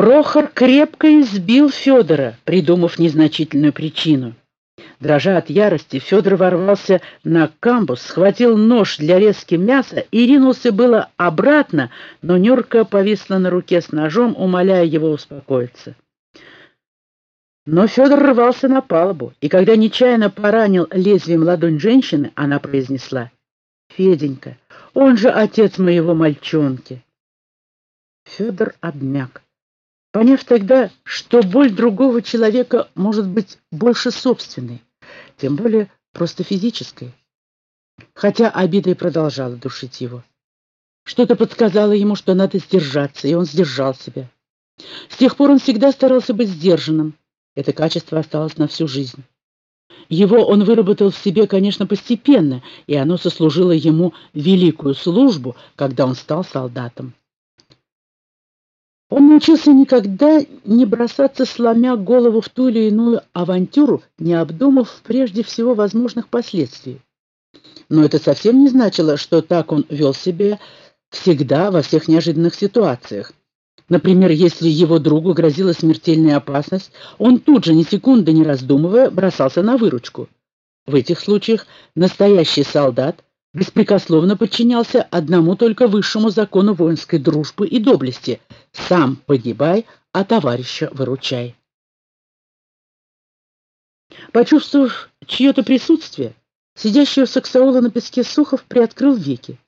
Прохор крепко избил Федора, придумав незначительную причину. Дрожа от ярости, Федор ворвался на камбус, схватил нож для резки мяса и ринулся было обратно, но Нюрка повисла на руке с ножом, умоляя его успокоиться. Но Федор рвался на палубу, и когда нечаянно поранил лезвием ладонь женщины, она произнесла «Феденька, он же отец моего мальчонки». Федор обмяк поняв тогда, что боль другого человека может быть больше собственной, тем более просто физической. Хотя обида и продолжала душить его. Что-то подсказало ему, что надо сдержаться, и он сдержал себя. С тех пор он всегда старался быть сдержанным. Это качество осталось на всю жизнь. Его он выработал в себе, конечно, постепенно, и оно сослужило ему великую службу, когда он стал солдатом. Он научился никогда не бросаться, сломя голову в ту или иную авантюру, не обдумав прежде всего возможных последствий. Но это совсем не значило, что так он вел себя всегда во всех неожиданных ситуациях. Например, если его другу грозила смертельная опасность, он тут же, ни секунды не раздумывая, бросался на выручку. В этих случаях настоящий солдат беспрекословно подчинялся одному только высшему закону воинской дружбы и доблести — сам погибай, а товарища выручай. Почувствовав чье-то присутствие, сидящий у саксаула на песке Сухов приоткрыл веки.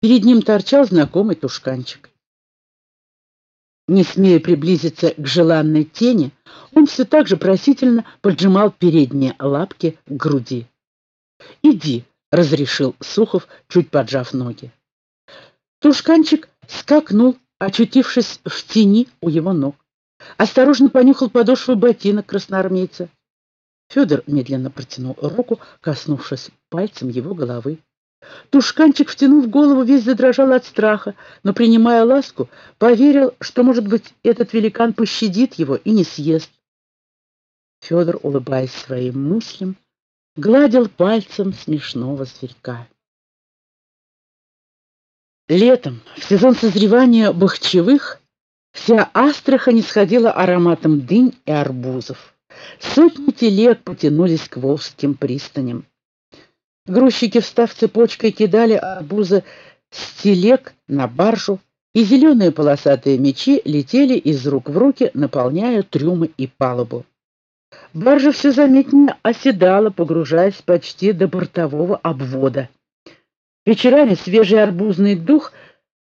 Перед ним торчал знакомый тушканчик. Не смея приблизиться к желанной тени, он все так же просительно поджимал передние лапки к груди. «Иди», — разрешил Сухов, чуть поджав ноги. Тушканчик скакнул очутившись в тени у его ног. Осторожно понюхал подошву ботинок красноармейца. Федор медленно протянул руку, коснувшись пальцем его головы. Тушканчик, втянув голову, весь задрожал от страха, но, принимая ласку, поверил, что, может быть, этот великан пощадит его и не съест. Федор, улыбаясь своим мыслям, гладил пальцем смешного зверька. Летом, в сезон созревания бахчевых, вся Астрахань исходила ароматом дынь и арбузов. Сотни телег потянулись к Волжским пристаням. Грузчики, встав цепочкой, кидали арбузы с телег на баржу, и зеленые полосатые мечи летели из рук в руки, наполняя трюмы и палубу. Баржа все заметнее оседала, погружаясь почти до бортового обвода. Вечерами свежий арбузный дух,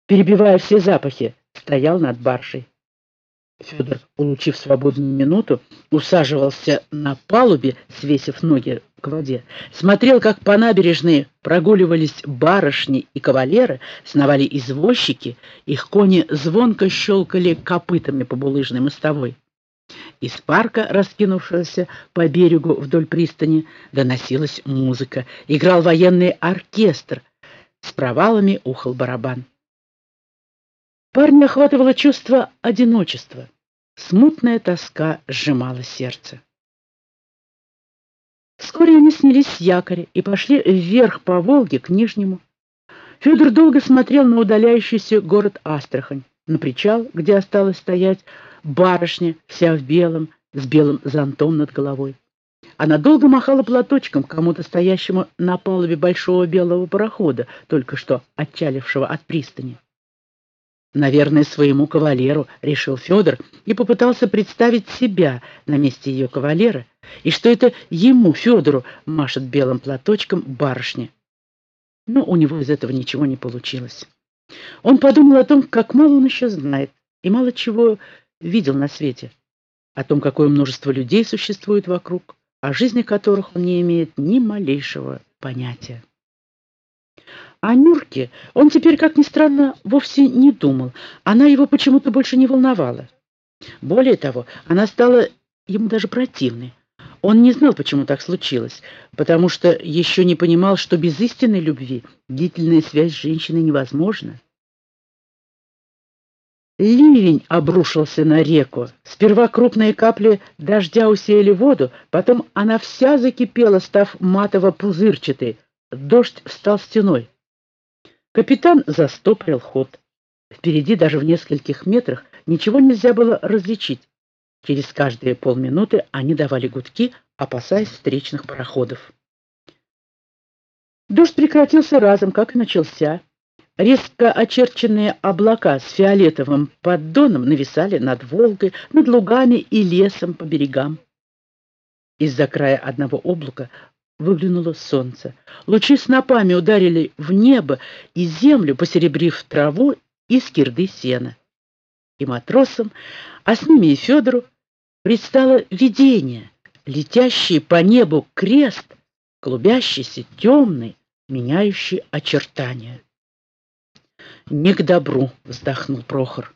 перебивая все запахи, стоял над баржей. Федор, улучив свободную минуту, усаживался на палубе, свесив ноги к воде, смотрел, как по набережной прогуливались барышни и кавалеры, сновали извозчики, их кони звонко щелкали копытами по булыжной мостовой. Из парка, раскинувшегося по берегу вдоль пристани, доносилась музыка. Играл военный оркестр, с провалами ухал барабан. Парня охватывало чувство одиночества. Смутная тоска сжимала сердце. Вскоре они снялись с якоря и пошли вверх по Волге к Нижнему. Федор долго смотрел на удаляющийся город Астрахань, на причал, где осталось стоять барышня, вся в белом, с белым зонтом над головой. Она долго махала платочком кому-то стоящему на палубе большого белого парохода, только что отчалившего от пристани. Наверное, своему кавалеру, решил Федор, и попытался представить себя на месте ее кавалера, и что это ему, Федору, машет белым платочком барышня. Но у него из этого ничего не получилось. Он подумал о том, как мало он еще знает, и мало чего видел на свете, о том, какое множество людей существует вокруг, о жизни которых он не имеет ни малейшего понятия. О Нюрке он теперь, как ни странно, вовсе не думал. Она его почему-то больше не волновала. Более того, она стала ему даже противной. Он не знал, почему так случилось, потому что еще не понимал, что без истинной любви длительная связь с женщиной невозможна. Ливень обрушился на реку. Сперва крупные капли дождя усеяли воду, потом она вся закипела, став матово-пузырчатой. Дождь стал стеной. Капитан застопорил ход. Впереди, даже в нескольких метрах, ничего нельзя было различить. Через каждые полминуты они давали гудки, опасаясь встречных пароходов. Дождь прекратился разом, как и начался. Резко очерченные облака с фиолетовым поддоном нависали над Волгой, над лугами и лесом по берегам. Из-за края одного облака выглянуло солнце. Лучи снопами ударили в небо и землю, посеребрив траву и скирды сена. И матросам, а с ними и Федору, предстало видение, летящий по небу крест, клубящийся темный, меняющий очертания. «Не к добру!» — вздохнул Прохор.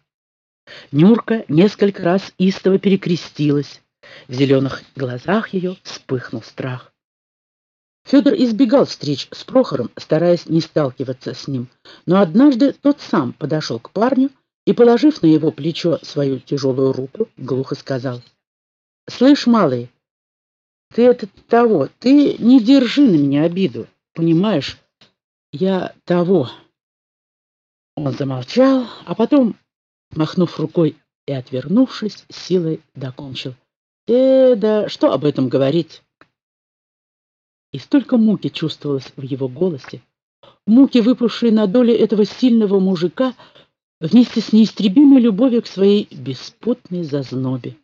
Нюрка несколько раз истово перекрестилась. В зеленых глазах ее вспыхнул страх. Федор избегал встреч с Прохором, стараясь не сталкиваться с ним, но однажды тот сам подошел к парню и, положив на его плечо свою тяжелую руку, глухо сказал, «Слышь, малый, ты это того, ты не держи на меня обиду, понимаешь, я того». Он замолчал, а потом, махнув рукой и отвернувшись, силой докончил. «Э, да что об этом говорить?» И столько муки чувствовалось в его голосе. Муки, выпавшие на долю этого сильного мужика, вместе с неистребимой любовью к своей беспутной зазнобе.